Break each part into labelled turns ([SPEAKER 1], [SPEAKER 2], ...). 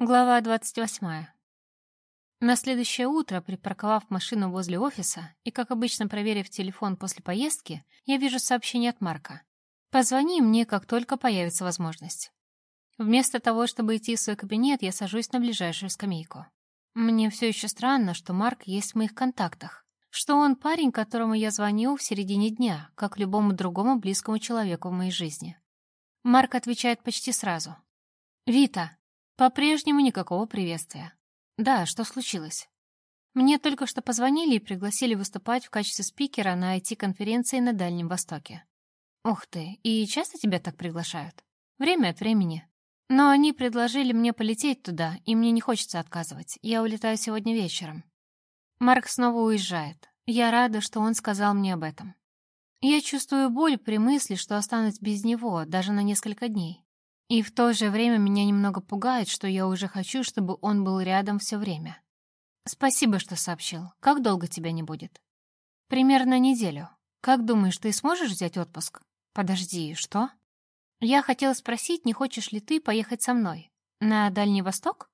[SPEAKER 1] Глава 28. На следующее утро, припарковав машину возле офиса и, как обычно, проверив телефон после поездки, я вижу сообщение от Марка. «Позвони мне, как только появится возможность». Вместо того, чтобы идти в свой кабинет, я сажусь на ближайшую скамейку. Мне все еще странно, что Марк есть в моих контактах, что он парень, которому я звоню в середине дня, как любому другому близкому человеку в моей жизни. Марк отвечает почти сразу. «Вита, по-прежнему никакого приветствия. Да, что случилось? Мне только что позвонили и пригласили выступать в качестве спикера на IT-конференции на Дальнем Востоке. Ух ты, и часто тебя так приглашают? Время от времени. Но они предложили мне полететь туда, и мне не хочется отказывать. Я улетаю сегодня вечером. Марк снова уезжает. Я рада, что он сказал мне об этом. Я чувствую боль при мысли, что останусь без него даже на несколько дней. И в то же время меня немного пугает, что я уже хочу, чтобы он был рядом все время. Спасибо, что сообщил. Как долго тебя не будет? Примерно неделю. Как думаешь, ты сможешь взять отпуск? Подожди, что? Я хотела спросить, не хочешь ли ты поехать со мной? На Дальний Восток?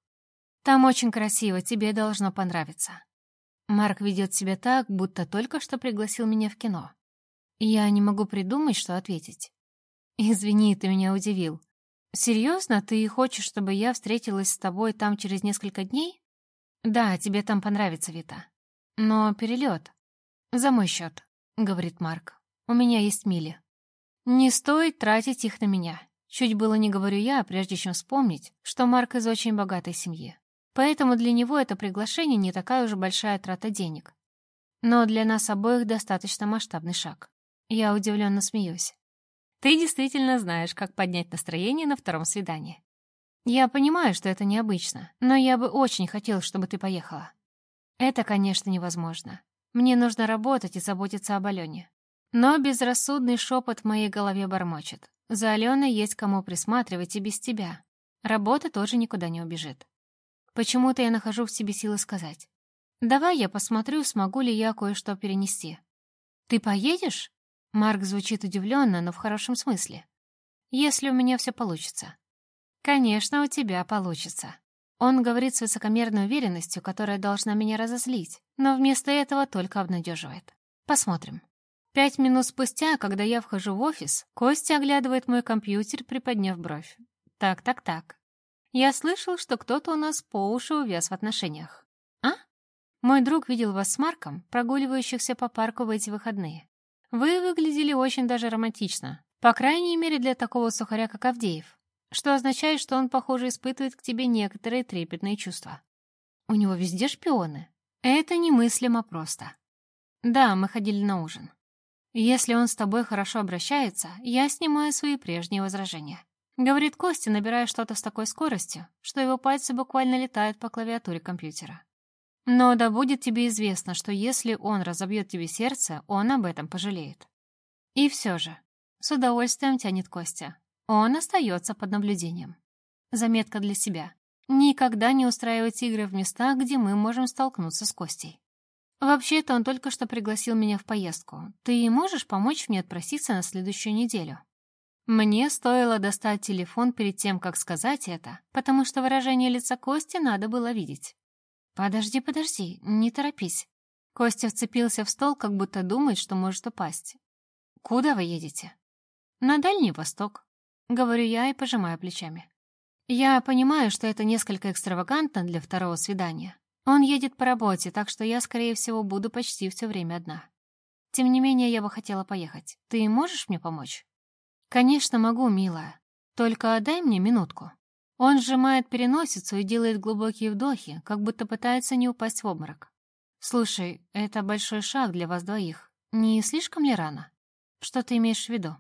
[SPEAKER 1] Там очень красиво, тебе должно понравиться. Марк ведет себя так, будто только что пригласил меня в кино. Я не могу придумать, что ответить. Извини, ты меня удивил. «Серьезно? Ты хочешь, чтобы я встретилась с тобой там через несколько дней?» «Да, тебе там понравится, Вита. Но перелет. За мой счет», — говорит Марк. «У меня есть мили». «Не стоит тратить их на меня». Чуть было не говорю я, прежде чем вспомнить, что Марк из очень богатой семьи. Поэтому для него это приглашение не такая уж большая трата денег. Но для нас обоих достаточно масштабный шаг. Я удивленно смеюсь. Ты действительно знаешь, как поднять настроение на втором свидании. Я понимаю, что это необычно, но я бы очень хотел, чтобы ты поехала. Это, конечно, невозможно. Мне нужно работать и заботиться об Алене. Но безрассудный шепот в моей голове бормочет. За Аленой есть кому присматривать и без тебя. Работа тоже никуда не убежит. Почему-то я нахожу в себе силы сказать. Давай я посмотрю, смогу ли я кое-что перенести. Ты поедешь? Марк звучит удивленно, но в хорошем смысле. «Если у меня все получится». «Конечно, у тебя получится». Он говорит с высокомерной уверенностью, которая должна меня разозлить, но вместо этого только обнадеживает. Посмотрим. Пять минут спустя, когда я вхожу в офис, Костя оглядывает мой компьютер, приподняв бровь. Так, так, так. Я слышал, что кто-то у нас по уши увяз в отношениях. А? Мой друг видел вас с Марком, прогуливающихся по парку в эти выходные. Вы выглядели очень даже романтично. По крайней мере, для такого сухаря, как Авдеев. Что означает, что он, похоже, испытывает к тебе некоторые трепетные чувства. У него везде шпионы. Это немыслимо просто. Да, мы ходили на ужин. Если он с тобой хорошо обращается, я снимаю свои прежние возражения. Говорит Костя, набирая что-то с такой скоростью, что его пальцы буквально летают по клавиатуре компьютера. Но да будет тебе известно, что если он разобьет тебе сердце, он об этом пожалеет. И все же, с удовольствием тянет Костя. Он остается под наблюдением. Заметка для себя. Никогда не устраивать игры в местах, где мы можем столкнуться с Костей. Вообще-то он только что пригласил меня в поездку. Ты можешь помочь мне отпроситься на следующую неделю? Мне стоило достать телефон перед тем, как сказать это, потому что выражение лица Кости надо было видеть. «Подожди, подожди, не торопись». Костя вцепился в стол, как будто думает, что может упасть. «Куда вы едете?» «На Дальний Восток», — говорю я и пожимаю плечами. Я понимаю, что это несколько экстравагантно для второго свидания. Он едет по работе, так что я, скорее всего, буду почти все время одна. Тем не менее, я бы хотела поехать. Ты можешь мне помочь? Конечно, могу, милая. Только дай мне минутку. Он сжимает переносицу и делает глубокие вдохи, как будто пытается не упасть в обморок. «Слушай, это большой шаг для вас двоих. Не слишком ли рано? Что ты имеешь в виду?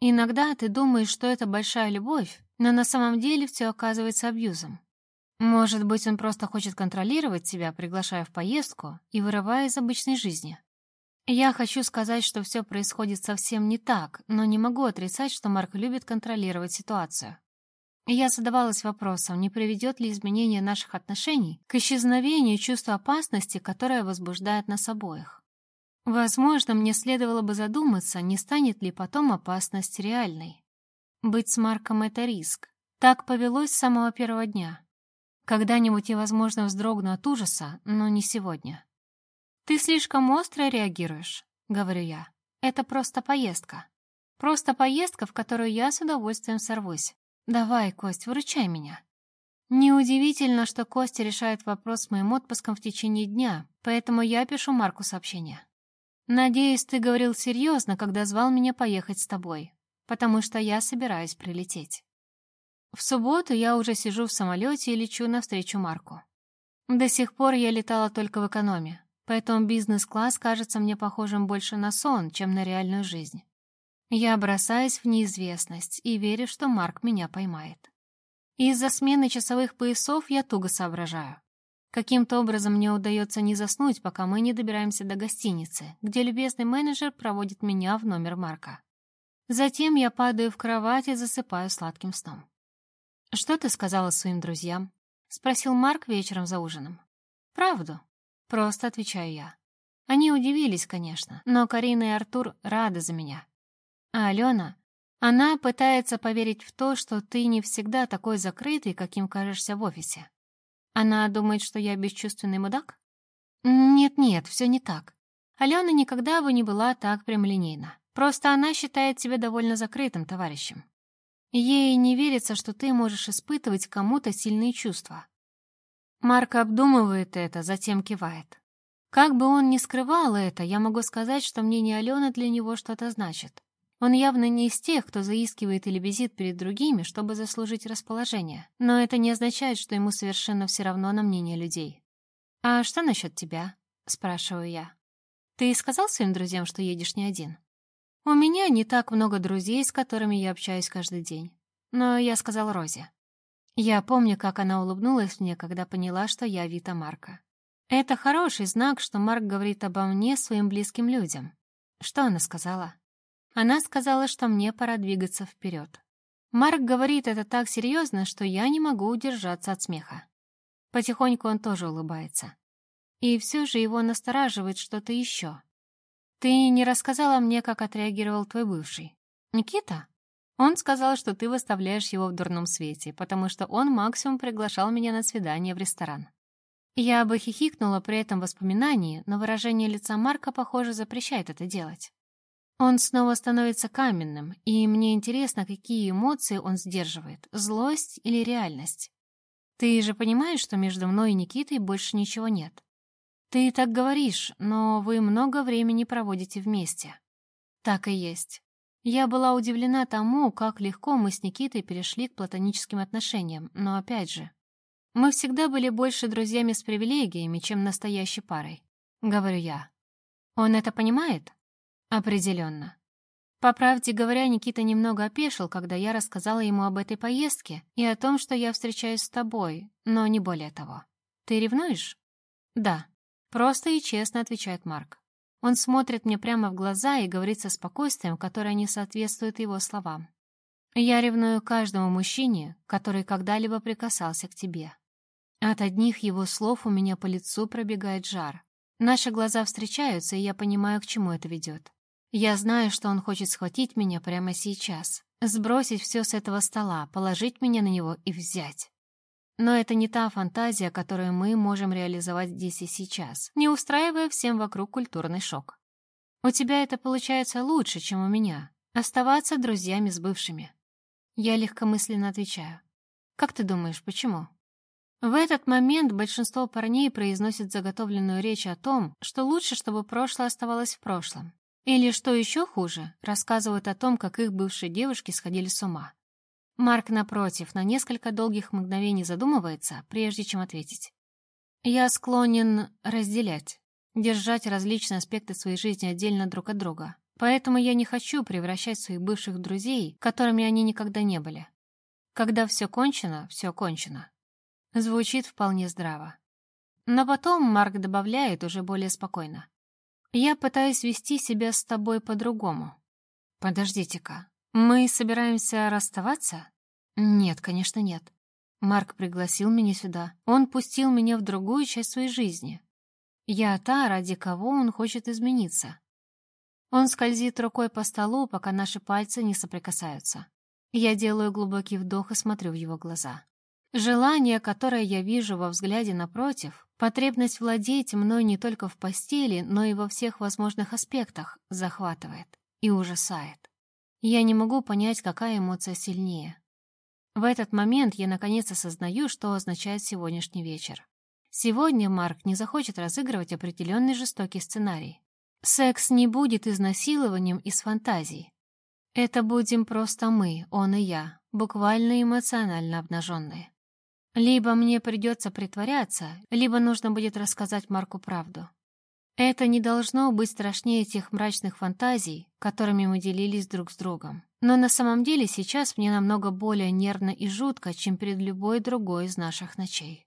[SPEAKER 1] Иногда ты думаешь, что это большая любовь, но на самом деле все оказывается абьюзом. Может быть, он просто хочет контролировать тебя, приглашая в поездку и вырывая из обычной жизни. Я хочу сказать, что все происходит совсем не так, но не могу отрицать, что Марк любит контролировать ситуацию. Я задавалась вопросом, не приведет ли изменение наших отношений к исчезновению чувства опасности, которое возбуждает нас обоих. Возможно, мне следовало бы задуматься, не станет ли потом опасность реальной. Быть с Марком — это риск. Так повелось с самого первого дня. Когда-нибудь я, возможно, вздрогну от ужаса, но не сегодня. «Ты слишком остро реагируешь», — говорю я. «Это просто поездка. Просто поездка, в которую я с удовольствием сорвусь. Давай, Кость, выручай меня». Неудивительно, что Костя решает вопрос с моим отпуском в течение дня, поэтому я пишу Марку сообщение. «Надеюсь, ты говорил серьезно, когда звал меня поехать с тобой, потому что я собираюсь прилететь». В субботу я уже сижу в самолете и лечу навстречу Марку. До сих пор я летала только в экономе, поэтому бизнес-класс кажется мне похожим больше на сон, чем на реальную жизнь. Я бросаюсь в неизвестность и верю, что Марк меня поймает. Из-за смены часовых поясов я туго соображаю. Каким-то образом мне удается не заснуть, пока мы не добираемся до гостиницы, где любезный менеджер проводит меня в номер Марка. Затем я падаю в кровать и засыпаю сладким сном. «Что ты сказала своим друзьям?» — спросил Марк вечером за ужином. «Правду», Просто отвечаю я. Они удивились, конечно, но Карина и Артур рады за меня. А Алена, она пытается поверить в то, что ты не всегда такой закрытый, каким кажешься в офисе. Она думает, что я бесчувственный мудак? Нет-нет, все не так. Алена никогда бы не была так прямолинейна. Просто она считает себя довольно закрытым товарищем. Ей не верится, что ты можешь испытывать кому-то сильные чувства. Марк обдумывает это, затем кивает. Как бы он ни скрывал это, я могу сказать, что мнение Алены для него что-то значит. Он явно не из тех, кто заискивает или безит перед другими, чтобы заслужить расположение. Но это не означает, что ему совершенно все равно на мнение людей. «А что насчет тебя?» — спрашиваю я. «Ты сказал своим друзьям, что едешь не один?» «У меня не так много друзей, с которыми я общаюсь каждый день. Но я сказал Розе. Я помню, как она улыбнулась мне, когда поняла, что я Вита Марка. Это хороший знак, что Марк говорит обо мне своим близким людям. Что она сказала? Она сказала, что мне пора двигаться вперед. Марк говорит это так серьезно, что я не могу удержаться от смеха. Потихоньку он тоже улыбается. И все же его настораживает что-то еще. Ты не рассказала мне, как отреагировал твой бывший. Никита? Он сказал, что ты выставляешь его в дурном свете, потому что он максимум приглашал меня на свидание в ресторан. Я бы хихикнула при этом воспоминании, но выражение лица Марка, похоже, запрещает это делать. Он снова становится каменным, и мне интересно, какие эмоции он сдерживает — злость или реальность. Ты же понимаешь, что между мной и Никитой больше ничего нет? Ты так говоришь, но вы много времени проводите вместе. Так и есть. Я была удивлена тому, как легко мы с Никитой перешли к платоническим отношениям, но опять же, мы всегда были больше друзьями с привилегиями, чем настоящей парой, говорю я. Он это понимает? Определенно. По правде говоря, Никита немного опешил, когда я рассказала ему об этой поездке и о том, что я встречаюсь с тобой, но не более того. Ты ревнуешь? Да. Просто и честно отвечает Марк. Он смотрит мне прямо в глаза и говорит со спокойствием, которое не соответствует его словам. «Я ревную каждому мужчине, который когда-либо прикасался к тебе. От одних его слов у меня по лицу пробегает жар. Наши глаза встречаются, и я понимаю, к чему это ведет. Я знаю, что он хочет схватить меня прямо сейчас, сбросить все с этого стола, положить меня на него и взять. Но это не та фантазия, которую мы можем реализовать здесь и сейчас, не устраивая всем вокруг культурный шок. У тебя это получается лучше, чем у меня. Оставаться друзьями с бывшими. Я легкомысленно отвечаю. Как ты думаешь, почему? В этот момент большинство парней произносит заготовленную речь о том, что лучше, чтобы прошлое оставалось в прошлом. Или, что еще хуже, рассказывают о том, как их бывшие девушки сходили с ума. Марк, напротив, на несколько долгих мгновений задумывается, прежде чем ответить. Я склонен разделять, держать различные аспекты своей жизни отдельно друг от друга. Поэтому я не хочу превращать своих бывших друзей, которыми они никогда не были. Когда все кончено, все кончено. Звучит вполне здраво. Но потом Марк добавляет уже более спокойно. Я пытаюсь вести себя с тобой по-другому. Подождите-ка, «Мы собираемся расставаться?» «Нет, конечно, нет. Марк пригласил меня сюда. Он пустил меня в другую часть своей жизни. Я та, ради кого он хочет измениться». Он скользит рукой по столу, пока наши пальцы не соприкасаются. Я делаю глубокий вдох и смотрю в его глаза. Желание, которое я вижу во взгляде напротив, потребность владеть мной не только в постели, но и во всех возможных аспектах, захватывает и ужасает. Я не могу понять, какая эмоция сильнее. В этот момент я наконец осознаю, что означает сегодняшний вечер. Сегодня Марк не захочет разыгрывать определенный жестокий сценарий. Секс не будет изнасилованием из фантазий. Это будем просто мы, он и я, буквально эмоционально обнаженные. Либо мне придется притворяться, либо нужно будет рассказать Марку правду. Это не должно быть страшнее тех мрачных фантазий, которыми мы делились друг с другом. Но на самом деле сейчас мне намного более нервно и жутко, чем перед любой другой из наших ночей.